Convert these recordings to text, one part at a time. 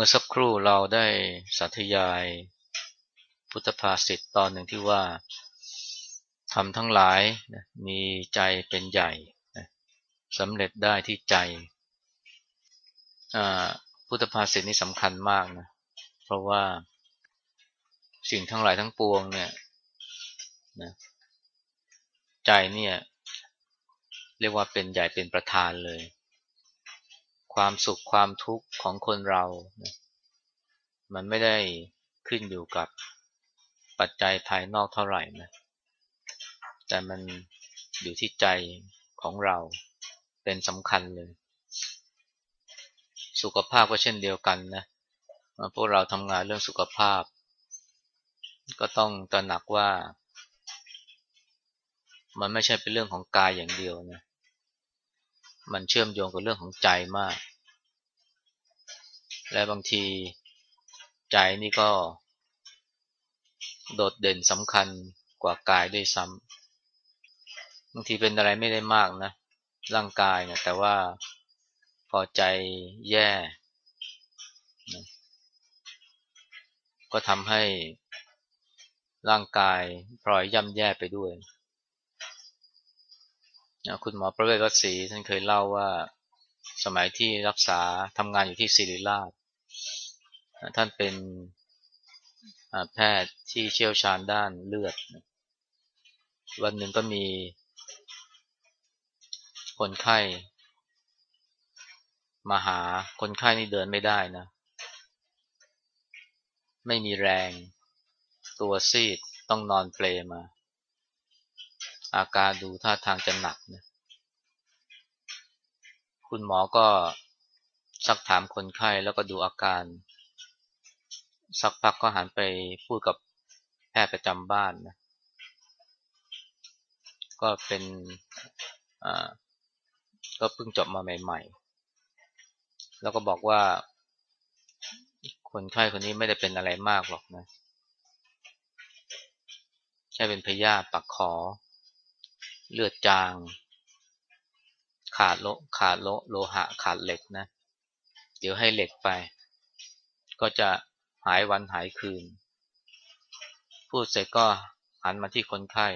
มื่อสักครู่เราได้สาธยาย พุทธภาษิตตอนหนึ่งที่ว่าทำทั้งหลายนะมีใจเป็นใหญ่นะสำเร็จได้ที่ใจ พุทธภาษิตนี้สำคัญมากนะ เพราะว่าสิ่งทั้งหลายทั้งปวงเนี่ยนะใจเนี่ยเรียกว่าเป็นใหญ่เป็นประธานเลย ความสุขความทุกข์ของคนเรา มันไม่ได้ขึ้นอยู่กับปัจจัยภายนอกเท่าไหร่นะ แต่มันอยู่ที่ใจของเราเป็นสำคัญเลย สุขภาพก็เช่นเดียวกันนะ พวกเราทำงานเรื่องสุขภาพ ก็ต้องตระหนักว่า มันไม่ใช่เป็นเรื่องของกายอย่างเดียวนะ มันเชื่อมโยงกับเรื่องของใจมาก และบางทีใจนี่ก็ โดดเด่นสำคัญกว่ากายด้วยซ้ำบางทีเป็นอะไรไม่ได้มากนะ ร่างกายเนี่ยแต่ว่าพอใจแย่นะก็ทำให้ร่างกายพลอยย่ำแย่ไปด้วย คุณหมอประเวศวัศีท่านเคยเล่าว่าสมัยที่รักษาทำงานอยู่ที่ศิริราช ท่านเป็นแพทย์ที่เชี่ยวชาญด้านเลือด วันหนึ่งก็มีคนไข้มาหาคนไข้นี่เดินไม่ได้นะ ไม่มีแรง ตัวซีดต้องนอนเปลมา อาการดูท่าทางจะหนักนะคุณหมอก็ซักถามคนไข้แล้วก็ดูอาการ สักพักก็หันไปพูดกับแพทย์ประจำบ้านนะก็เป็นอ่าก็เพิ่งจบมาใหม่ ๆ แล้วก็บอกว่า คนไข้คนนี้ไม่ได้เป็นอะไรมากหรอกนะ แค่เป็นพยาธิปักขอ เลือดจาง ขาดโลขาดโลโลหะขาดเหล็กนะ เดี๋ยวให้เหล็กไป ก็จะหายวันหายคืน พูดเสร็จก็หันมาที่คนไข้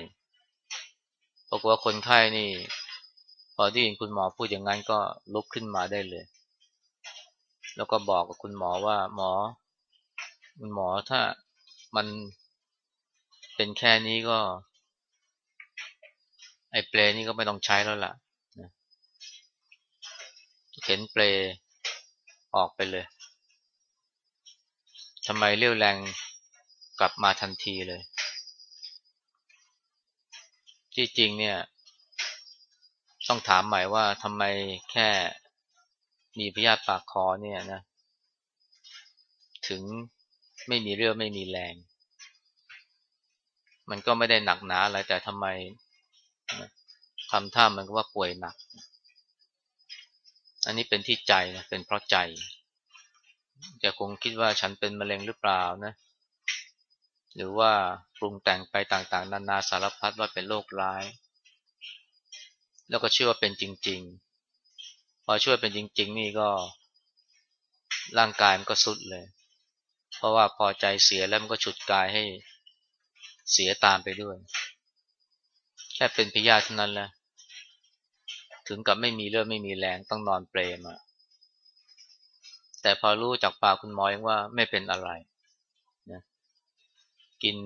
บอกว่าคนไข้นี่ พอที่ยินคุณหมอพูดอย่างนั้นก็ลุกขึ้นมาได้เลย แล้วก็บอกกับคุณหมอว่าหมอ คุณหมอถ้ามันเป็นแค่นี้ก็ ไอ้เปลนี่ก็ไม่ต้องใช้แล้วล่ะเข็นเปลออกไปเลยทำไมเรี่ยวแรงกลับมาทันทีเลย ที่จริงเนี่ย ต้องถามใหม่ว่าทำไมแค่มีพยาธิปากคอเนี่ยนะ ถึงไม่มีเรี่ยวไม่มีแรง มันก็ไม่ได้หนักหนาอะไรแต่ทำไม ทำท่ามันก็ว่าป่วยหนัก อันนี้เป็นที่ใจนะเป็นเพราะใจจะคงคิดว่าฉันเป็นมะเร็งหรือเปล่านะ หรือว่าปรุงแต่งไปต่างๆ นานาสารพัดว่าเป็นโรคร้าย แล้วก็เชื่อว่าเป็นจริง ๆ พอช่วยเป็นจริง ๆ นี่ก็ร่างกายมันก็สุดเลย เพราะว่าพอใจเสียแล้วมันก็ฉุดกายให้เสียตามไปด้วย แค่เป็นพยาเท่านั้นแหละ ถึงกับไม่มีเลือดไม่มีแรงต้องนอนเปรมาแต่พอรู้จากปากคุณหมอเองว่าไม่เป็นอะไรนะกิน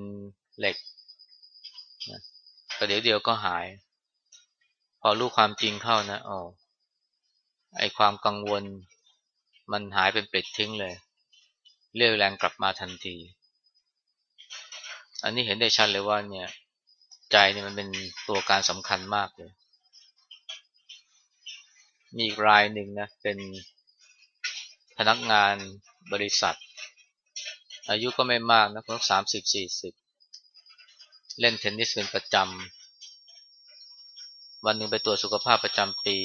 เหล็กนะแต่เดี๋ยวเดียวก็หาย พอรู้ความจริงเข้านะโอ๋อไอความกังวลมันหายเป็นเป็ดทิ้งเลย เรียวแรงกลับมาทันที อันนี้เห็นได้ชัดเลยว่าเนี่ย ใจเนี่ยมันเป็นตัวการสำคัญมากเลย มีอีกรายหนึ่งนะเป็นพนักงานบริษัท อายุก็ไม่มากนะเพิ่งสามสิบสี่สิบเล่นเทนนิสเป็นประจำวันหนึ่งไปตรวจสุขภาพประจำปี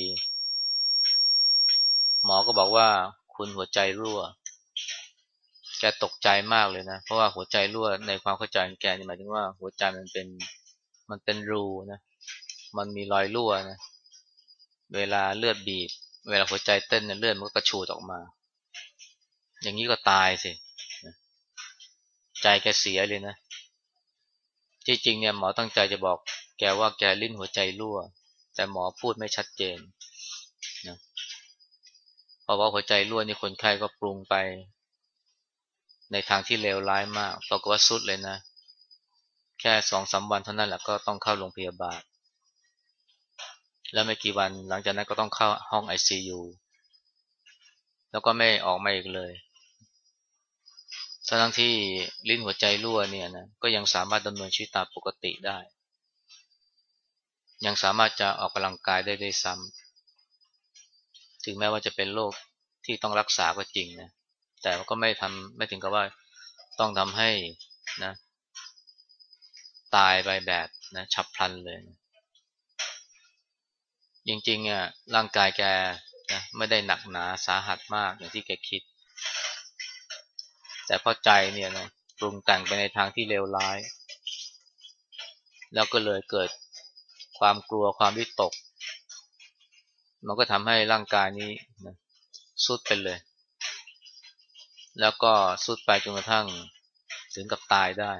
หมอก็บอกว่าคุณหัวใจรั่ว แกตกใจมากเลยนะ เพราะว่าหัวใจรั่วในความเข้าใจของแกนี่หมายถึงว่าหัวใจมันเป็นมันเป็นรูนะ มันมีรอยรั่วนะ เวลาเลือดบีบ เวลาหัวใจเต้นเนี่ยเลือดมันก็กระชูดออกมา อย่างนี้ก็ตายสิใจแกเสียเลยนะที่จริงเนี่ยหมอตั้งใจจะบอก แกว่าแกลิ้นหัวใจรั่ว แต่หมอพูดไม่ชัดเจนนะเพราะว่าหัวใจรั่วนี่คนไข้ก็ปรุงไป ในทางที่เลวร้ายมากปรากฏว่าสุดเลยนะ แค่สองสาวันเท่านั้นแหละก็ต้องเข้าโรงพยาบาล แล้วไม่กี่วันหลังจากนั้นก็ต้องเข้าห้องไอซียูแล้วก็ไม่ออกมาอีกเลยทั้งที่ลิ้นหัวใจรั่วเนี่ยนะก็ยังสามารถดำเนินชีวิตตามปกติได้ ยังสามารถจะออกกำลังกายได้ด้วยซ้ำถึงแม้ว่าจะเป็นโรคที่ต้องรักษาก็จริงนะแต่ก็ไม่ทำไม่ถึงกับว่าต้องทำให้นะตายไปแบบนะฉับพลันเลยนะ จริงๆอะร่างกายแกนะไม่ได้หนักหนาสาหัสมากอย่างที่แกคิด แต่พอใจเนี่ยนะปรุงแต่งไปในทางที่เลวร้าย แล้วก็เลยเกิดความกลัวความวิตก มันก็ทำให้ร่างกายนี้นะสุดไปเลย แล้วก็สุดไปจนกระทั่งถึงกับตายได้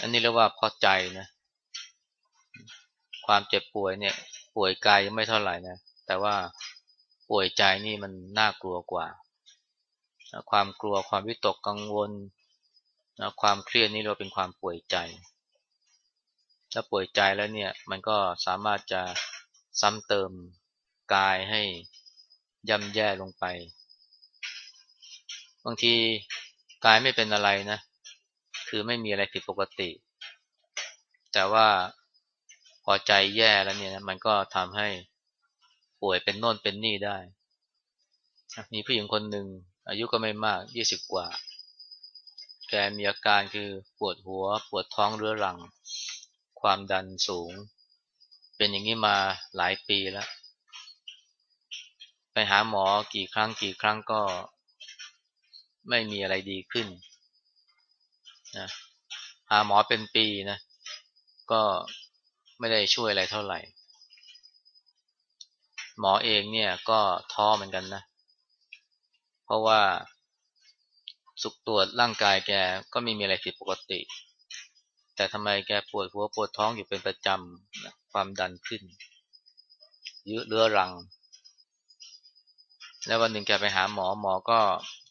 อันนี้เรียกว่าพอใจนะ ความเจ็บป่วยเนี่ย ป่วยกายยังไม่เท่าไหร่นะ แต่ว่าป่วยใจนี่มันน่ากลัวกว่า ความกลัวความวิตกกังวล ความเครียดนี่เราเป็นความป่วยใจ ถ้าป่วยใจแล้วเนี่ย มันก็สามารถจะซ้ำเติมกายให้ย่ำแย่ลงไป บางทีกายไม่เป็นอะไรนะ คือไม่มีอะไรผิดปกติ แต่ว่า พอใจแย่แล้วเนี่ยมันก็ทำให้ป่วยเป็นโน่นเป็นนี่ได้มีผู้หญิงคนหนึ่งอายุก็ไม่มากยี่สิบกว่า แกมีอาการคือปวดหัว ปวดท้องเรื้อรัง ความดันสูง เป็นอย่างนี้มาหลายปีแล้ว ไปหาหมอกี่ครั้งกี่ครั้งก็ไม่มีอะไรดีขึ้นนะหาหมอเป็นปีนะ ก็ ไม่ได้ช่วยอะไรเท่าไหร่ หมอเองเนี่ยก็ท้อเหมือนกันนะ เพราะว่าสุกตรวจร่างกายแกก็ไม่มีอะไรผิดปกติ แต่ทำไมแกปวดหัวปวดท้องอยู่เป็นประจำความดันขึ้นยื้อเรื้อรัง แล้ววันหนึ่งแกไปหาหมอหมอก็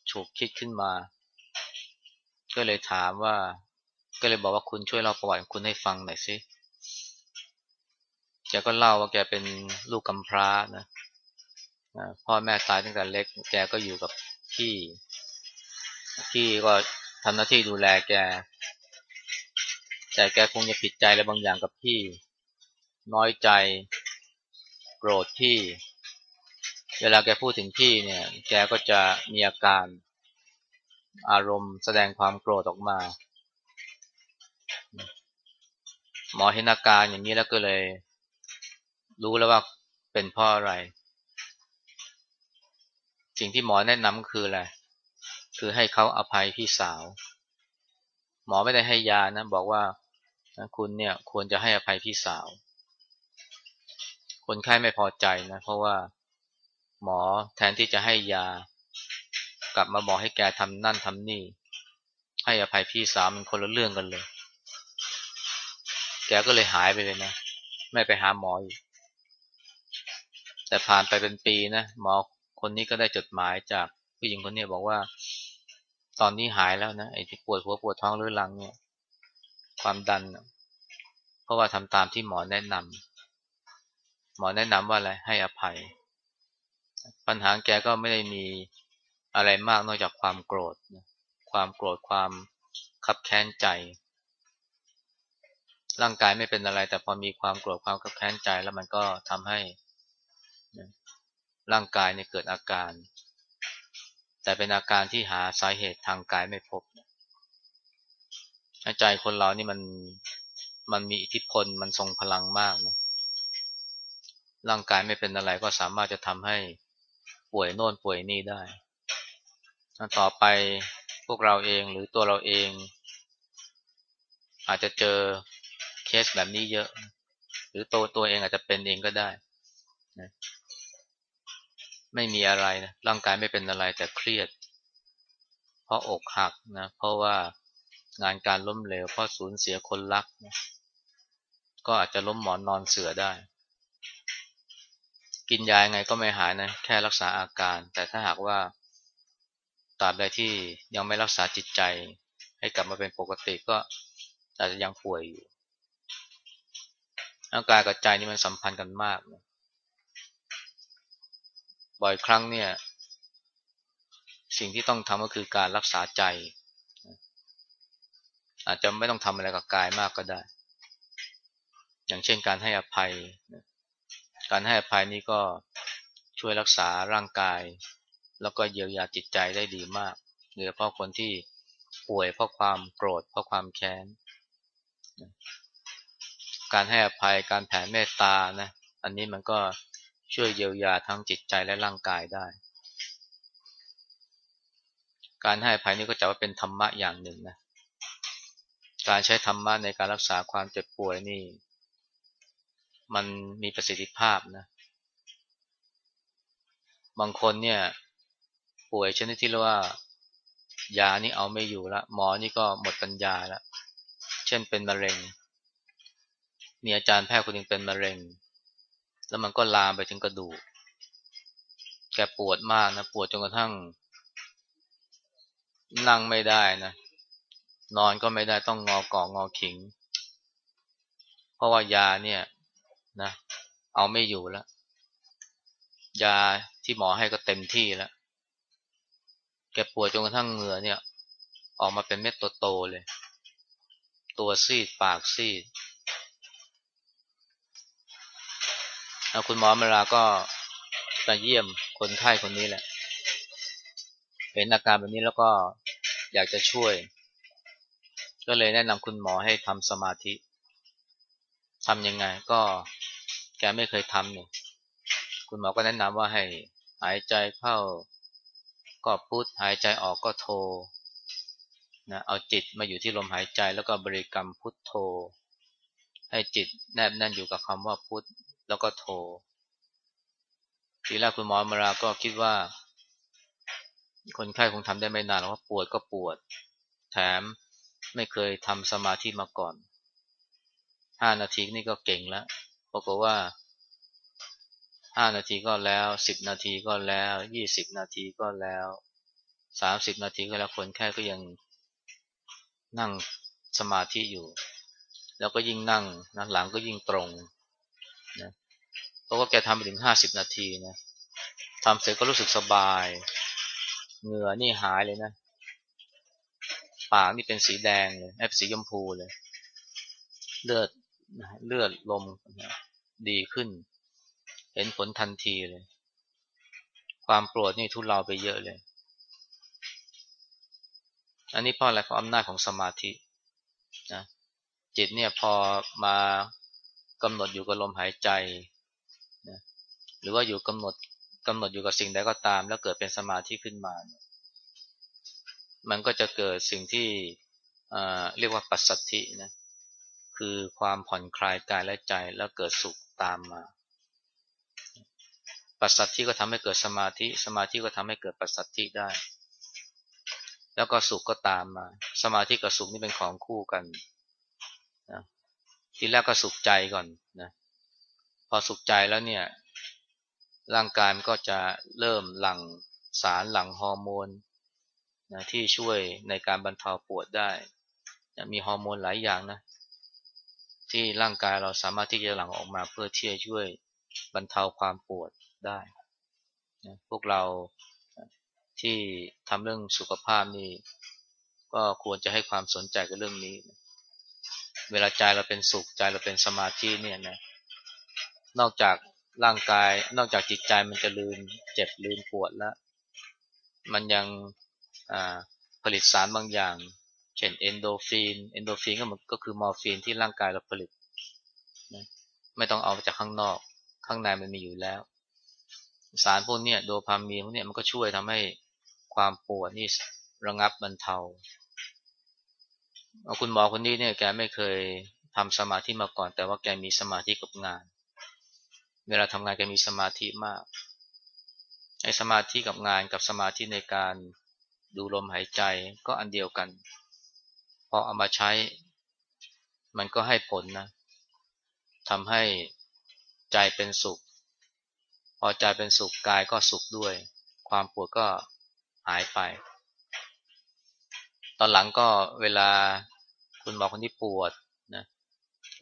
ฉุกคิดขึ้นมา ก็เลยถามว่า ก็เลยบอกว่าคุณช่วยเล่าประวัติคุณให้ฟังหน่อยสิ แกก็เล่าว่าแกเป็นลูกกำพร้านะพ่อแม่ตายตั้งแต่เล็ก แกก็อยู่กับพี่พี่ก็ทำหน้าที่ดูแลแก แต่แกคงจะผิดใจอะไรบางอย่างกับพี่ น้อยใจ โกรธพี่ เวลาแกพูดถึงพี่เนี่ย แกก็จะมีอาการอารมณ์แสดงความโกรธออกมา หมอเห็นอาการอย่างนี้แล้วก็เลย รู้แล้วว่าเป็นเพราะอะไร สิ่งที่หมอแนะนำคืออะไร คือให้เขาอภัยพี่สาว หมอไม่ได้ให้ยานะ บอกว่าคุณเนี่ยควรจะให้อภัยพี่สาว คนไข้ไม่พอใจนะ เพราะว่าหมอแทนที่จะให้ยา กลับมาบอกให้แกทำนั่นทำนี่ ให้อภัยพี่สาวมันคนละเรื่องกันเลย แกก็เลยหายไปเลยนะ ไม่ไปหาหมออีก แต่ผ่านไปเป็นปีนะหมอคนนี้ก็ได้จดหมายจากผู้หญิงคนนี้บอกว่า ตอนนี้หายแล้วนะไอ้ที่ปวดหัวปวดท้องเรื้อรังเนี่ย ความดัน เพราะว่าทำตามที่หมอแนะนำหมอแนะนำว่าอะไรให้อภัย ปัญหาแกก็ไม่ได้มีอะไรมากนอกจากความโกรธความโกรธความขับแค้นใจ ร่างกายไม่เป็นอะไร แต่พอมีความโกรธความขับแค้นใจแล้วมันก็ทำให้ ร่างกายเนี่ยเกิดอาการ แต่เป็นอาการที่หาสาเหตุทางกายไม่พบใจคนเรานี่มันมันมีอิทธิพลมันทรงพลังมากนะร่างกายไม่เป็นอะไรก็สามารถจะทำให้ป่วยโน่นป่วยนี่ได้ ต่อไปพวกเราเองหรือตัวเราเอง อาจจะเจอเคสแบบนี้เยอะ หรือตัวตัวเองอาจจะเป็นเองก็ได้นะ ไม่มีอะไรนะร่างกายไม่เป็นอะไรแต่เครียด เพราะอกหักนะเพราะว่างานการล้มเหลวเพราะสูญเสียคนรักนะก็อาจจะล้มหมอนนอนเสือได้ กินยาไงก็ไม่หายนะแค่รักษาอาการ แต่ถ้าหากว่าตราบใดที่ยังไม่รักษาจิตใจ ให้กลับมาเป็นปกติก็อาจจะยังป่วยอยู่ร่างกายกับใจนี่มันสัมพันธ์กันมากนะ บ่อยครั้งเนี่ย สิ่งที่ต้องทำก็คือการรักษาใจ อาจจะไม่ต้องทำอะไรกับกายมากก็ได้ อย่างเช่นการให้อภัย การให้อภัยนี่ก็ช่วยรักษาร่างกาย แล้วก็เยียวยาจิตใจได้ดีมากโดยเฉพาะคนที่ป่วยเพราะความโกรธเพราะความแค้น การให้อภัยการแผ่เมตตานะ อันนี้มันก็ ช่วยเยียวยาทั้งจิตใจและร่างกายได้ การให้อภัยนี่ก็จะว่าเป็นธรรมะอย่างหนึ่งนะ การใช้ธรรมะในการรักษาความเจ็บป่วยนี่ มันมีประสิทธิภาพนะ บางคนเนี่ย ป่วยชนิดที่เรียกว่ายานี่เอาไม่อยู่ละหมอนี่ก็หมดปัญญาละเช่นเป็นมะเร็งมีอาจารย์แพทย์คนหนึ่งเป็นมะเร็ง แล้วมันก็ลามไปถึงกระดูก แกปวดมากนะปวดจนกระทั่ง นั่งไม่ได้นะนอนก็ไม่ได้ต้องงอกองอขิง เพราะว่ายาเนี่ยนะเอาไม่อยู่แล้ว ยาที่หมอให้ก็เต็มที่แล้ว แกปวดจนกระทั่งเหงื่อเนี่ย ออกมาเป็นเม็ดโตๆเลย ตัวซีดปากซีด คุณหมอมาลาก็มาเยี่ยมคนไข้คนนี้แหละ เห็นอาการแบบนี้แล้วก็อยากจะช่วย ก็เลยแนะนำคุณหมอให้ทำสมาธิทำยังไง ก็แกไม่เคยทำเนี่ยคุณหมอก็แนะนำว่าให้หายใจเข้าก็พุทหายใจออกก็โทนะเอาจิตมาอยู่ที่ลมหายใจแล้วก็บริกรรมพุทโธ ให้จิตแนบแน่นอยู่กับคำว่าพุท แล้วก็โทร ทีแรกคุณหมอมาราก็คิดว่า คนไข้คงทำได้ไม่นานหรอกว่าปวดก็ปวด แถมไม่เคยทำสมาธิมาก่อนห้านาทีนี่ก็เก่งแล้วบอกว่าห้านาทีก็แล้วสิบนาทีก็แล้วยี่สิบนาทีก็แล้วสามสิบนาทีก็แล้วคนแค่ก็ยังนั่งสมาธิอยู่ แล้วก็ยิ่งนั่งนะหลังก็ยิ่งตรง ราะว่าแกทำไปถึงห้าสิบนาทีนะทำเสร็จก็รู้สึกสบาย เหงื่อนี่หายเลยนะ ปากนี่เป็นสีแดงเลยแอบสียมพูเลย เลือดเลือดลมดีขึ้น เห็นผลทันทีเลย ความโกรธนี่ทุเลาไปเยอะเลย อันนี้เพราะอะไรเพราะอำนาจของสมาธินะจิตเนี่ยพอมากำหนดอยู่กับลมหายใจ หรือว่าอยู่กำหนดกำหนดอยู่กับสิ่งใดก็ตาม แล้วเกิดเป็นสมาธิขึ้นมา มันก็จะเกิดสิ่งที่เรียกว่าปัสสัทธินะคือความผ่อนคลายกายและใจแล้วเกิดสุขตามมา ปัสสัทธิก็ทำให้เกิดสมาธิ สมาธิก็ทำให้เกิดปัสสัทธิได้ แล้วก็สุขก็ตามมา สมาธิกับสุขนี่เป็นของคู่กันนะทีแรกก็สุขใจก่อนนะ พอสุขใจแล้วเนี่ย ร่างกายมันก็จะเริ่มหลั่งสารหลั่งฮอร์โมนนะที่ช่วยในการบรรเทาปวดได้นะมีฮอร์โมนหลายอย่างนะ ที่ร่างกายเราสามารถที่จะหลั่งออกมาเพื่อที่จะช่วยบรรเทาความปวดได้นะพวกเราที่ทำเรื่องสุขภาพนี่ก็ควรจะให้ความสนใจกับเรื่องนี้ เวลาใจเราเป็นสุขใจเราเป็นสมาธิเนี่ยนะ นอกจากร่างกาย นอกจากจิตใจมันจะลืมเจ็บลืมปวดแล้ว มันยังผลิตสารบางอย่าง เช่นเอนโดฟิน เอนโดฟินก็มันก็คือมอร์ฟีนที่ร่างกายเราผลิตนะไม่ต้องเอาจากข้างนอก ข้างในมันมีอยู่แล้ว สารพวกนี้โดพามีนพวกนี้มันก็ช่วยทำให้ความปวดนี่ระงับบรรเทาคุณหมอคนนี้เนี่ยแกไม่เคยทำสมาธิมาก่อน แต่ว่าแกมีสมาธิกับงาน เวลาทำงานแกมีสมาธิมากไอ้สมาธิกับงานกับสมาธิในการดูลมหายใจก็อันเดียวกัน พอเอามาใช้ มันก็ให้ผลนะทำให้ใจเป็นสุข พอใจเป็นสุขกายก็สุขด้วย ความปวดก็หายไป ตอนหลังก็เวลาคุณหมอคนที่ปวดนะ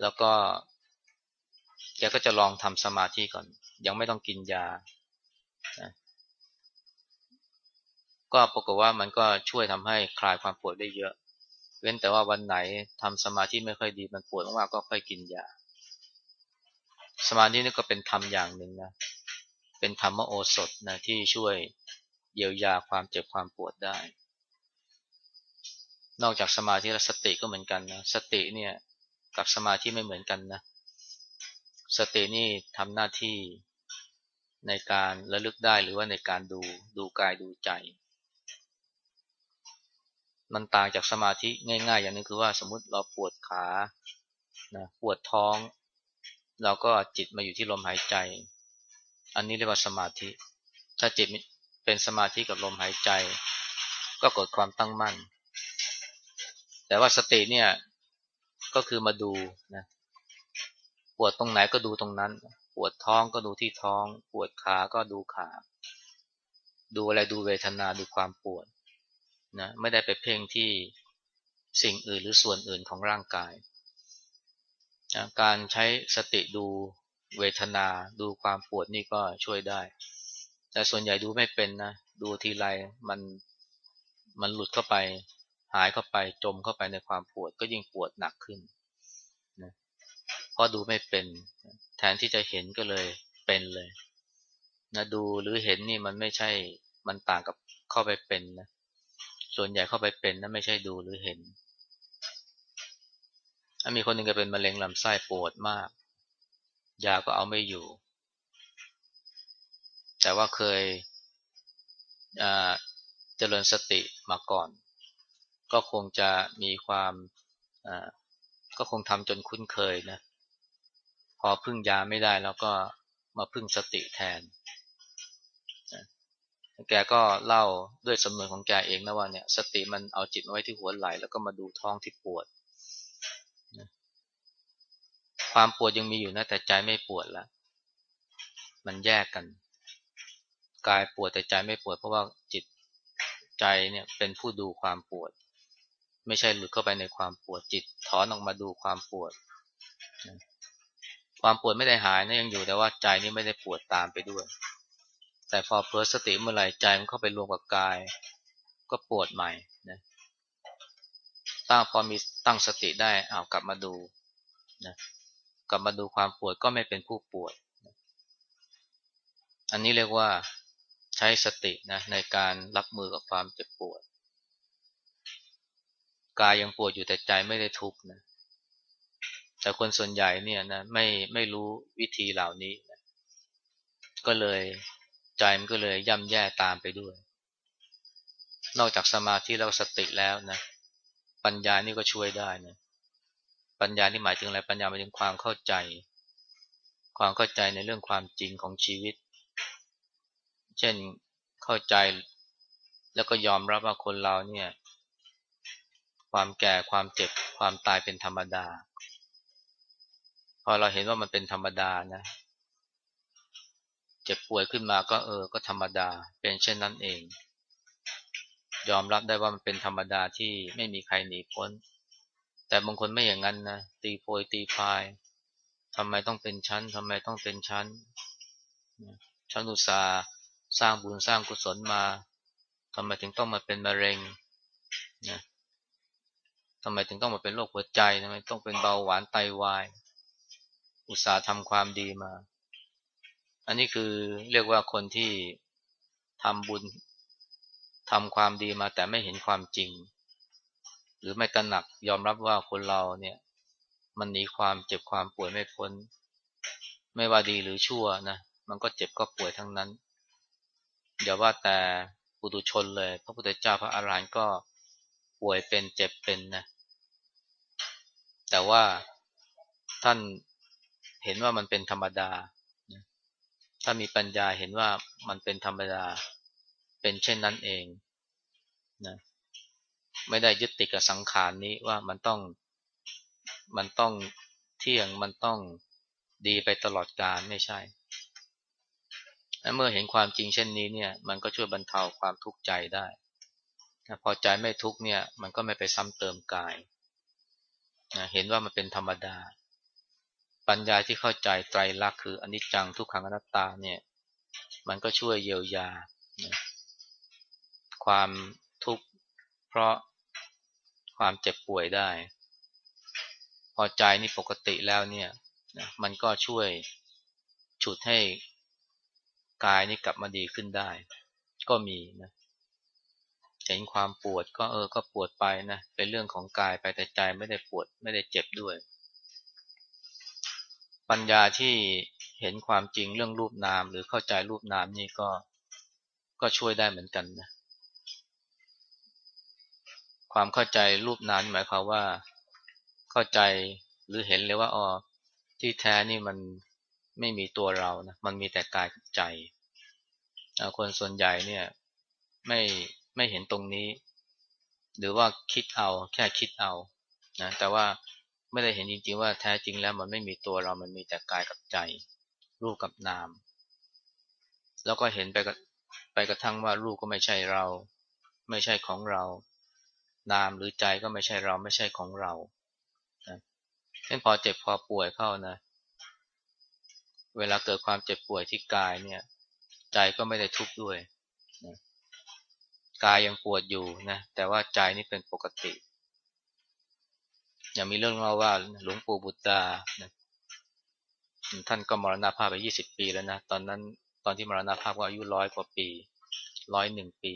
แล้วก็ แกก็จะลองทำสมาธิก่อน ยังไม่ต้องกินยานะก็ปรากฏว่ามันก็ช่วยทำให้คลายความปวดได้เยอะ เว้นแต่ว่าวันไหนทำสมาธิไม่ค่อยดีมันปวดมากๆก็ค่อยกินยา สมาธินี่ก็เป็นธรรมอย่างหนึ่งนะ เป็นธรรมโอสถนะที่ช่วยเยียวยาความเจ็บความปวดได้ นอกจากสมาธิแล้วสติก็เหมือนกันนะ สติเนี่ยกับสมาธิไม่เหมือนกันนะ สตินี่ทำหน้าที่ในการระลึกได้หรือว่าในการดูดูกายดูใจ มันต่างจากสมาธิง่าย ๆ อย่างนึงคือว่าสมมติเราปวดขานะปวดท้อง เราก็จิตมาอยู่ที่ลมหายใจ อันนี้เรียกว่าสมาธิ ถ้าจิตเป็นสมาธิกับลมหายใจ ก็เกิดความตั้งมั่น แต่ว่าสติเนี่ยก็คือมาดูนะ ปวดตรงไหนก็ดูตรงนั้น ปวดท้องก็ดูที่ท้อง ปวดขา ก็ดูขา ดูอะไรดูเวทนาดูความปวดนะไม่ได้ไปเพ่งที่สิ่งอื่นหรือส่วนอื่นของร่างกายนะการใช้สติดูเวทนาดูความปวดนี่ก็ช่วยได้ แต่ส่วนใหญ่ดูไม่เป็นนะ ดูทีไรมันมันหลุดเข้าไป หายเข้าไปจมเข้าไปในความปวดก็ยิ่งปวดหนักขึ้น ราะดูไม่เป็น แทนที่จะเห็นก็เลยเป็นเลยนะดูหรือเห็นนี่มันไม่ใช่มันต่างกับเข้าไปเป็นนะส่วนใหญ่เข้าไปเป็นนะไม่ใช่ดูหรือเห็นมีคนหนึ่งก็เป็นมะเร็งลำไส้ปวดมาก ยาก็เอาไม่อยู่ แต่ว่าเคยเจริญสติมาก่อน ก็คงจะมีความก็คงทำจนคุ้นเคยนะ พอพึ่งยาไม่ได้แล้วก็มาพึ่งสติแทน แกก็เล่าด้วยสำนวนของแกเองนะว่าเนี่ย สติมันเอาจิตมาไว้ที่หัวไหล่แล้วก็มาดูท้องที่ปวด ความปวดยังมีอยู่นะแต่ใจไม่ปวดแล้วมันแยกกัน กายปวดแต่ใจไม่ปวด เพราะว่าจิตใจเนี่ยเป็นผู้ดูความปวด ไม่ใช่หลุดเข้าไปในความปวดจิตถอนออกมาดูความปวด ความปวดไม่ได้หายนะยังอยู่แต่ว่าใจนี่ไม่ได้ปวดตามไปด้วย แต่พอเพลสติเมื่อไหร่ใจมันเข้าไปรวมกับกาย ก็ปวดใหม่นะตั้งพอมีตั้งสติได้เอากลับมาดูนะกลับมาดูความปวดก็ไม่เป็นผู้ปวด อันนี้เรียกว่าใช้สตินะในการรับมือกับความเจ็บปวด กายยังปวดอยู่แต่ใจไม่ได้ทุกข์นะ แต่คนส่วนใหญ่เนี่ยนะไม่ไม่รู้วิธีเหล่านี้นะก็เลยใจมันก็เลยย่ำแย่ตามไปด้วย นอกจากสมาธิแล้วสติแล้วนะปัญญานี่ก็ช่วยได้นะปัญญานี่หมายถึงอะไรปัญญาหมายถึงความเข้าใจ ความเข้าใจในเรื่องความจริงของชีวิต เช่นเข้าใจแล้วก็ยอมรับว่าคนเราเนี่ย ความแก่ความเจ็บความตายเป็นธรรมดา อเราเห็นว่ามันเป็นธรรมดานะเจ็บป่วยขึ้นมาก็เออ ก็ธรรมดา เป็นเช่นนั้นเอง ยอมรับได้ว่ามันเป็นธรรมดาที่ไม่มีใครหนีพ้น แต่บางคนไม่อย่างนั้นนะตีโพยตีพายทำไมต้องเป็นชั้นทำไมต้องเป็นชั้นชั้นอุตสาสร้างบุญสร้างกุศลมาทำไมถึงต้องมาเป็นมะเร็งนะทำไมถึงต้องมาเป็นโรคหัวใจทำไมต้องเป็นเบาหวานไตาวาย อุตสาห์ทำความดีมา อันนี้คือเรียกว่าคนที่ทำบุญทำความดีมาแต่ไม่เห็นความจริง หรือไม่ตระหนักยอมรับว่าคนเราเนี่ย มันหนีความเจ็บความป่วยไม่พ้น ไม่ว่าดีหรือชั่วนะมันก็เจ็บก็ป่วยทั้งนั้นอย่าว่าแต่ปุถุชนเลย พระพุทธเจ้าพระอารหันต์ก็ป่วยเป็นเจ็บเป็นนะแต่ว่าท่าน เห็นว่ามันเป็นธรรมดา ถ้ามีปัญญาเห็นว่ามันเป็นธรรมดา เป็นเช่นนั้นเองนะไม่ได้ยึดติดกับสังขารนี้ว่ามันต้อง มันต้องเที่ยง มันต้องดีไปตลอดกาลไม่ใช่และเมื่อเห็นความจริงเช่นนี้เนี่ย มันก็ช่วยบรรเทาความทุกข์ใจได้พอใจไม่ทุกข์เนี่ย มันก็ไม่ไปซ้ำเติมกายนะเห็นว่ามันเป็นธรรมดา ปัญญาที่เข้าใจไตรลักษณ์คืออนิจจังทุกขังอนัตตาเนี่ยมันก็ช่วยเยียวยานะความทุกข์เพราะความเจ็บป่วยได้ พอใจนี่ปกติแล้วเนี่ยมันก็ช่วยฉุดให้กายนี่กลับมาดีขึ้นได้ ก็มีนะเห็นความปวดก็เออก็ปวดไปนะเป็นเรื่องของกายไปแต่ใจไม่ได้ปวดไม่ได้เจ็บด้วย ปัญญาที่เห็นความจริงเรื่องรูปนาม หรือเข้าใจรูปนามนี่ก็ก็ช่วยได้เหมือนกันนะความเข้าใจรูปนามหมายความว่าเข้าใจหรือเห็นเลยว่าอ๋อที่แท้นี่มันไม่มีตัวเรานะมันมีแต่กายกับใจคนส่วนใหญ่เนี่ยไม่ไม่เห็นตรงนี้ หรือว่าคิดเอาแค่คิดเอานะแต่ว่า ไม่ได้เห็นจริงๆว่าแท้จริงแล้วมันไม่มีตัวเรามันมีแต่กายกับใจ รูปกับนาม แล้วก็เห็นไปไปกระทั่งว่ารูปก็ไม่ใช่เรา ไม่ใช่ของเรา นามหรือใจก็ไม่ใช่เราไม่ใช่ของเราเช่นพอเจ็บพอป่วยเข้านะ เวลาเกิดความเจ็บป่วยที่กายเนี่ย ใจก็ไม่ได้ทุกข์ด้วยนะกายยังปวดอยู่นะ แต่ว่าใจนี่เป็นปกติ อย่างมีเรื่องเล่าว่าหลวงปู่บุตรดานะท่านก็มรณาภาพไปยี่สิบปีแล้วนะ ตอนนั้นตอนที่มรณาภาพก็อายุร้อยกว่าปีร้อยหนึ่งปี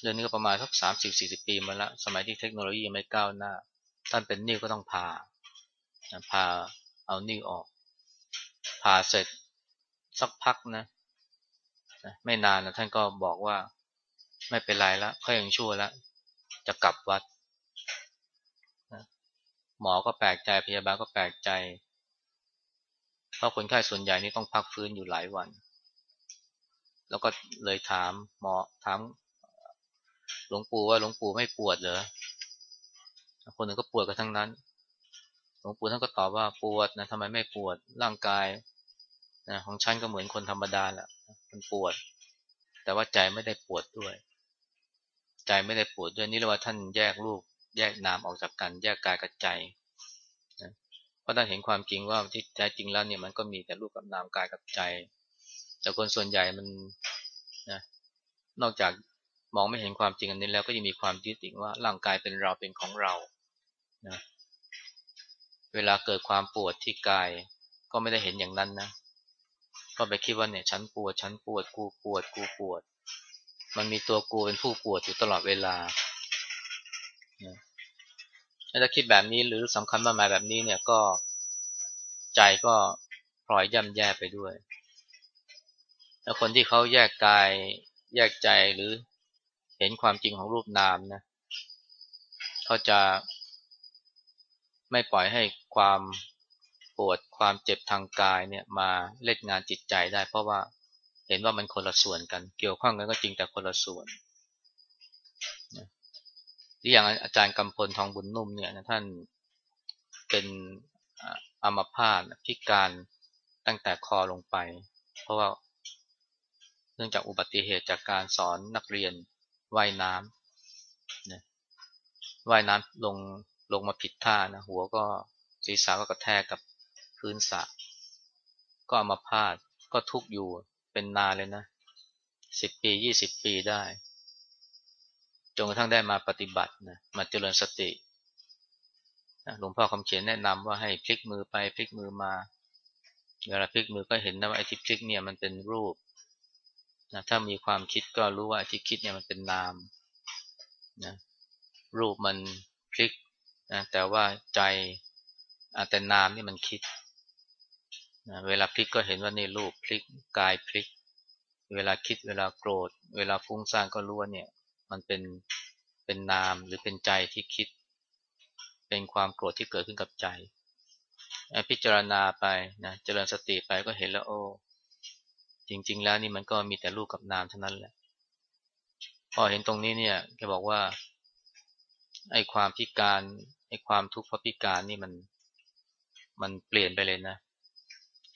เรื่องนี้ก็ประมาณสักสามสิบสี่สิบปีมาแล้วสมัยที่เทคโนโลยียังไม่ก้าวหน้า ท่านเป็นนิ้วก็ต้องผ่าผ่าเอานิ้วออกผ่าเสร็จสักพักนะไม่นานนะท่านก็บอกว่าไม่เป็นไรแล้วเขายังชั่วแล้วจะกลับวัด หมอก็แปลกใจพยาบาลก็แปลกใจ เพราะคนไข้ส่วนใหญ่นี่ต้องพักฟื้นอยู่หลายวัน แล้วก็เลยถามหมอถามหลวงปู่ว่าหลวงปู่ไม่ปวดเหรอคนหนึ่งก็ปวดกันทั้งนั้น หลวงปู่ท่านก็ตอบว่าปวดนะทำไมไม่ปวดร่างกายนะของฉันก็เหมือนคนธรรมดาแหละมันปวด แต่ว่าใจไม่ได้ปวดด้วย ใจไม่ได้ปวดด้วยนี่เรียกว่าท่านแยกรูป แยกนามออกจากกัน แยกกายกับใจนะเพราะท่านเห็นความจริงว่าที่แท้จริงแล้วเนี่ยมันก็มีแต่รูปกับนามกายกับใจ แต่คนส่วนใหญ่มันนะนอกจากมองไม่เห็นความจริงอันนี้แล้วก็ยังมีความยึดติดว่าร่างกายเป็นเราเป็นของเรานะเวลาเกิดความปวดที่กายก็ไม่ได้เห็นอย่างนั้นนะก็ไปคิดว่าเนี่ยฉันปวดฉันปวดกูปวดกูปวด มันมีตัวกูเป็นผู้ปวดอยู่ตลอดเวลา ถ้าคิดแบบนี้หรือสำคัญมากมายแบบนี้เนี่ยก็ใจก็พลอยย่ำแย่ไปด้วย แล้วคนที่เขาแยกกายแยกใจหรือเห็นความจริงของรูปนามนะเขาจะไม่ปล่อยให้ความปวดความเจ็บทางกายเนี่ยมาเล่นงานจิตใจได้ เพราะว่าเห็นว่ามันคนละส่วนกัน เกี่ยวข้องกันก็จริงแต่คนละส่วน ที่อย่างอาจารย์กำพลทองบุญนุ่มเนี่ยท่านเป็นอัมพาตพิการตั้งแต่คอลงไป เพราะว่าเนื่องจากอุบัติเหตุจากการสอนนักเรียนว่ายน้ำนะว่ายน้ำลงลงมาผิดท่านะหัวก็ศีรษะก็กระแทกกับพื้นสระก็อัมพาตก็ทุกอยู่เป็นนานเลยนะสิบปียี่สิบปีได้ จนกระทั่งได้มาปฏิบัตินะมาเจริญสติหลวงพ่อคำเขียนแนะนำว่าให้พลิกมือไปพลิกมือมาเวลาพลิกมือก็เห็นนะว่าไอ้ที่พลิกเนี่ยมันเป็นรูปนะถ้ามีความคิดก็รู้ว่าไอ้ที่คิดเนี่ยมันเป็นนามนะรูปมันพลิกนะแต่ว่าใจแต่นามนี่มันคิดนะเวลาพลิกก็เห็นว่านี่รูปพลิกกายพลิก เวลาคิดเวลาโกรธ เวลาฟุ้งซ่านก็รู้ว่าเนี่ย มันเป็นเป็นนามหรือเป็นใจที่คิด เป็นความโกรธที่เกิดขึ้นกับใจ พิจารณาไปนะเจริญสติไปก็เห็นแล้วโอ้จริง ๆ แล้วนี่มันก็มีแต่รูปกับนามเท่านั้นแหละ พอเห็นตรงนี้เนี่ยแกบอกว่าไอ้ความพิการไอ้ความทุกข์เพราะพิการนี่มันมันเปลี่ยนไปเลยนะ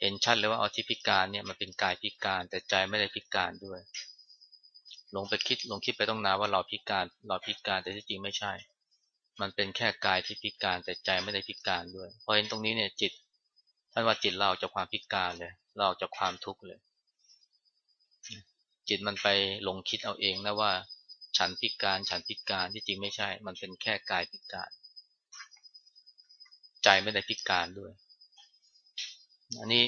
เห็นชัดเลยว่าเอาที่พิการเนี่ยมันเป็นกายพิการแต่ใจไม่ได้พิการด้วย หลงไปคิดหลงคิดไปต้องนาว่าเราพิการเราพิการแต่ที่จริงไม่ใช่ มันเป็นแค่กายที่พิการแต่ใจไม่ได้พิการด้วยพอเห็นตรงนี้เนี่ยจิต ท่านว่าจิตเราจากความพิการเลย เราจากความทุกข์เลย จิตมันไปหลงคิดเอาเองนะว่า ฉันพิการฉันพิการที่จริงไม่ใช่ มันเป็นแค่กายพิการ ใจไม่ได้พิการด้วยอันนี้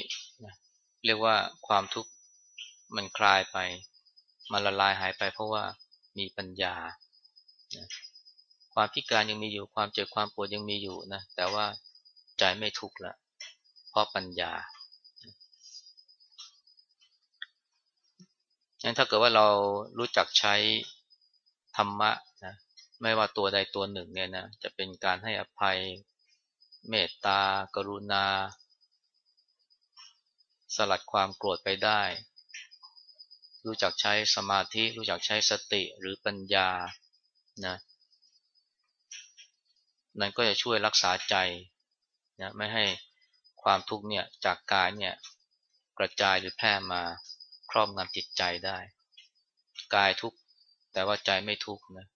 เรียกว่าความทุกข์มันคลายไป มันละลายหายไปเพราะว่ามีปัญญาความพิการยังมีอยู่ความเจ็บความปวดยังมีอยู่นะแต่ว่าใจไม่ทุกข์ละเพราะปัญญางั้นถ้าเกิดว่าเรารู้จักใช้ธรรมะนะไม่ว่าตัวใดตัวหนึ่งเนี่ยนะจะเป็นการให้อภัยเมตตากรุณา สลัดความโกรธไปได้ รู้จักใช้สมาธิ รู้จักใช้สติหรือปัญญานะนั่นก็จะช่วยรักษาใจนะไม่ให้ความทุกข์เนี่ยจากกายเนี่ยกระจายหรือแพร่มาครอบงำจิตใจได้ กายทุกข์แต่ว่าใจไม่ทุกข์นะ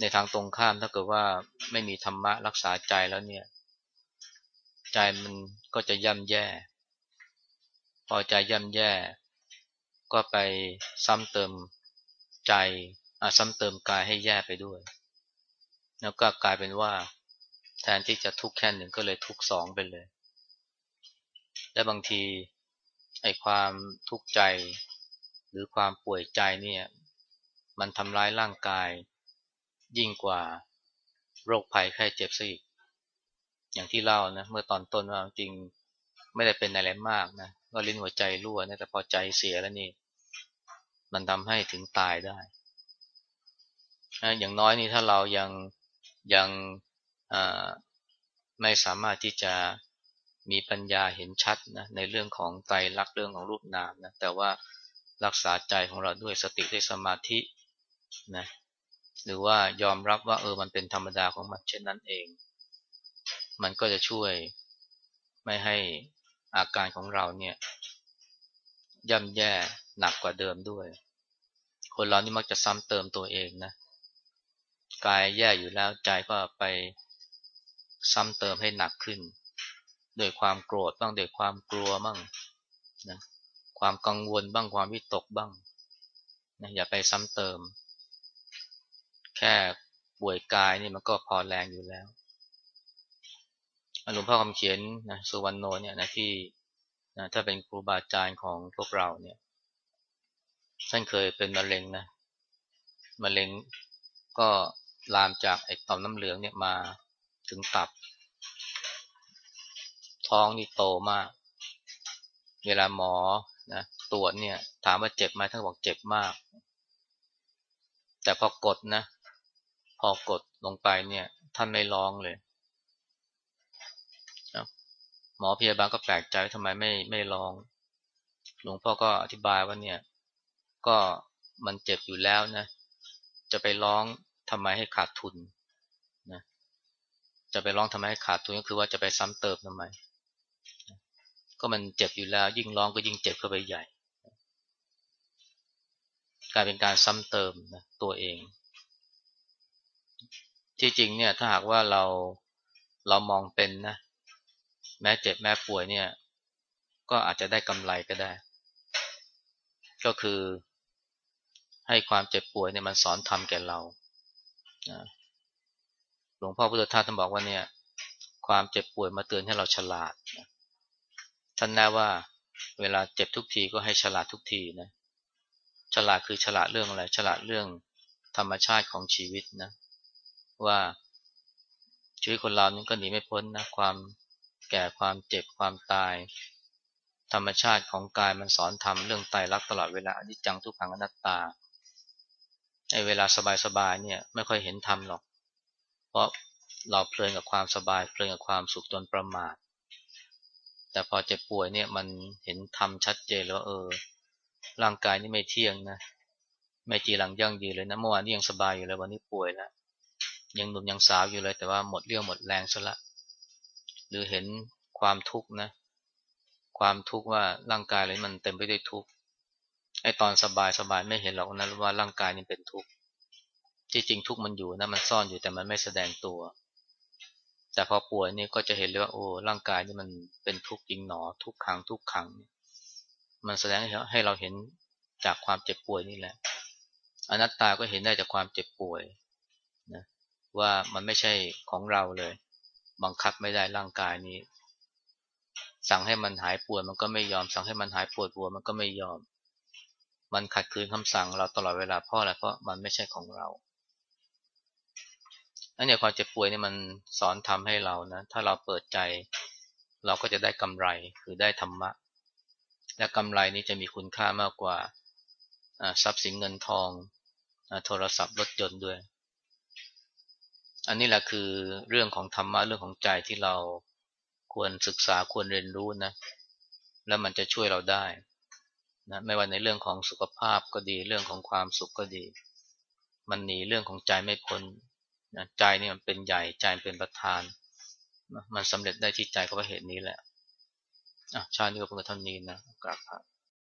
ในทางตรงข้ามถ้าเกิดว่าไม่มีธรรมะรักษาใจแล้วเนี่ย ใจมันก็จะย่ำแย่ พอใจย่ำแย่ ก็ไปซ้ำเติมใจซ้ำเติมกายให้แย่ไปด้วย แล้วก็กลายเป็นว่า แทนที่จะทุกข์แค่หนึ่งก็เลยทุกข์สองไปเลย และบางทีไอ้ความทุกข์ใจ หรือความป่วยใจเนี่ยมันทำร้ายร่างกาย ยิ่งกว่าโรคภัยไข้เจ็บซะอีกอย่างที่เล่านะเมื่อตอนต้นว่าจริงไม่ได้เป็นอะไรมากนะ ก็ลิ้นหัวใจรั่วนะแต่พอใจเสียแล้วนี่ มันทำให้ถึงตายได้อย่างน้อยนี่ถ้าเรายังยังไม่สามารถที่จะมีปัญญาเห็นชัดนะในเรื่องของไตรลักษณ์เรื่องของรูปนามนะแต่ว่ารักษาใจของเราด้วยสติด้วยสมาธินะหรือว่ายอมรับว่าเออมันเป็นธรรมดาของมันเช่นนั้นเอง มันก็จะช่วยไม่ให้ อาการของเราเนี่ยย่ำแย่หนักกว่าเดิมด้วย คนเรานี่มักจะซ้ำเติมตัวเองนะกายแย่อยู่แล้วใจก็ไปซ้ำเติมให้หนักขึ้นโดยความโกรธบ้างโดยความกลัวบ้างนะความกังวลบ้างความวิตกบ้างนะอย่าไปซ้ำเติม แค่ป่วยกายนี่มันก็พอแรงอยู่แล้ว หลวงพ่อคำเขียนนะสุวรรณโนเนี่ยนะที่นะถ้าเป็นครูบาอาจารย์ของพวกเราเนี่ยท่านเคยเป็นมะเร็งนะมะเร็งก็ลามจากไอ้ต่อมน้ำเหลืองเนี่ยมาถึงตับ ท้องนี่โตมาก เวลาหมอนะตรวจเนี่ย ถามว่าเจ็บไหมท่านบอกเจ็บมาก แต่พอกดนะ พอกดลงไปเนี่ย ท่านไม่ร้องเลย หมอพยาบาลก็แปลกใจทำไมไม่ไม่ร้อง หลวงพ่อก็อธิบายว่าเนี่ย ก็มันเจ็บอยู่แล้วนะ จะไปร้องทำไมให้ขาดทุนนะจะไปร้องทำไมให้ขาดทุนก็คือว่าจะไปซ้ำเติมทำไม ก็มันเจ็บอยู่แล้ว ยิ่งร้องก็ยิ่งเจ็บเข้าไปใหญ่กลายเป็นการซ้ำเติมนะตัวเอง ที่จริงเนี่ยถ้าหากว่าเราเรามองเป็นนะ แม้เจ็บแม้ป่วยเนี่ย ก็อาจจะได้กำไรก็ได้ ก็คือให้ความเจ็บป่วยเนี่ยมันสอนทำแก่เราหลวงพ่อพุทธทาสท่านบอกว่าเนี่ย ความเจ็บป่วยมาเตือนให้เราฉลาดท่านแน่ว่าเวลาเจ็บทุกทีก็ให้ฉลาดทุกทีนะฉลาดคือฉลาดเรื่องอะไร ฉลาดเรื่องธรรมชาติของชีวิตนะ ว่าชีวิตคนเรานี่ก็หนีไม่พ้นนะความ แก่ความเจ็บความตาย ธรรมชาติของกายมันสอนทำเรื่องตายรักตลอดเวลาอนิจจังทุกขังอนัตตาในเวลาสบายๆเนี่ยไม่ค่อยเห็นธรรมหรอก เพราะเราเพลินกับความสบายเพลินกับความสุขจนประมาท แต่พอเจ็บป่วยเนี่ยมันเห็นทำชัดเจนแล้วเออ ร่างกายนี่ไม่เที่ยงนะไม่จีหลังยั่งยืนเลยนะเมื่อวานนี้ยังสบายอยู่เลยวันนี้ป่วยแล้วยังหนุ่มยังสาวอยู่เลยแต่ว่าหมดเรี่ยวหมดแรงซะละ หรือเห็นความทุกข์นะ ความทุกข์ว่าร่างกายเลยมันเต็มไปด้วยทุกข์ไอตอนสบายสบายไม่เห็นหรอกนะว่าร่างกายนี่เป็นทุกข์ที่จริงทุกข์มันอยู่นะมันซ่อนอยู่แต่มันไม่แสดงตัว แต่พอป่วยนี่ก็จะเห็นเลยว่าโอ้ร่างกายนี่มันเป็นทุกข์จริงหนอ ทุกขังทุกขัง มันแสดงให้เราเห็นจากความเจ็บป่วยนี่แหละ อนัตตาก็เห็นได้จากความเจ็บป่วยนะว่ามันไม่ใช่ของเราเลย บังคับไม่ได้ร่างกายนี้ สั่งให้มันหายปวดมันก็ไม่ยอม สั่งให้มันหายปวดปวมันก็ไม่ยอม มันขัดขืนคำสั่งเราตลอดเวลาเพราะอะไรเพราะมันไม่ใช่ของเราอันนี้ความเจ็บป่วยนี่มันสอนทำให้เรานะ ถ้าเราเปิดใจ เราก็จะได้กำไรคือได้ธรรมะ และกำไรนี้จะมีคุณค่ามากกว่าทรัพย์สินเงินทองโทรศัพท์รถยนต์ด้วย อันนี้แหละคือเรื่องของธรรมะเรื่องของใจที่เราควรศึกษาควรเรียนรู้นะ แล้วมันจะช่วยเราได้นะไม่ว่าในเรื่องของสุขภาพก็ดีเรื่องของความสุขก็ดี มันหนีเรื่องของใจไม่พ้นนะใจนี่มันเป็นใหญ่ใจเป็นประธาน มันสำเร็จได้ที่ใจก็เพราะเหตุนี้แหละอะชาตินี้ก็เพื่อเท่านี้นะกราบครับ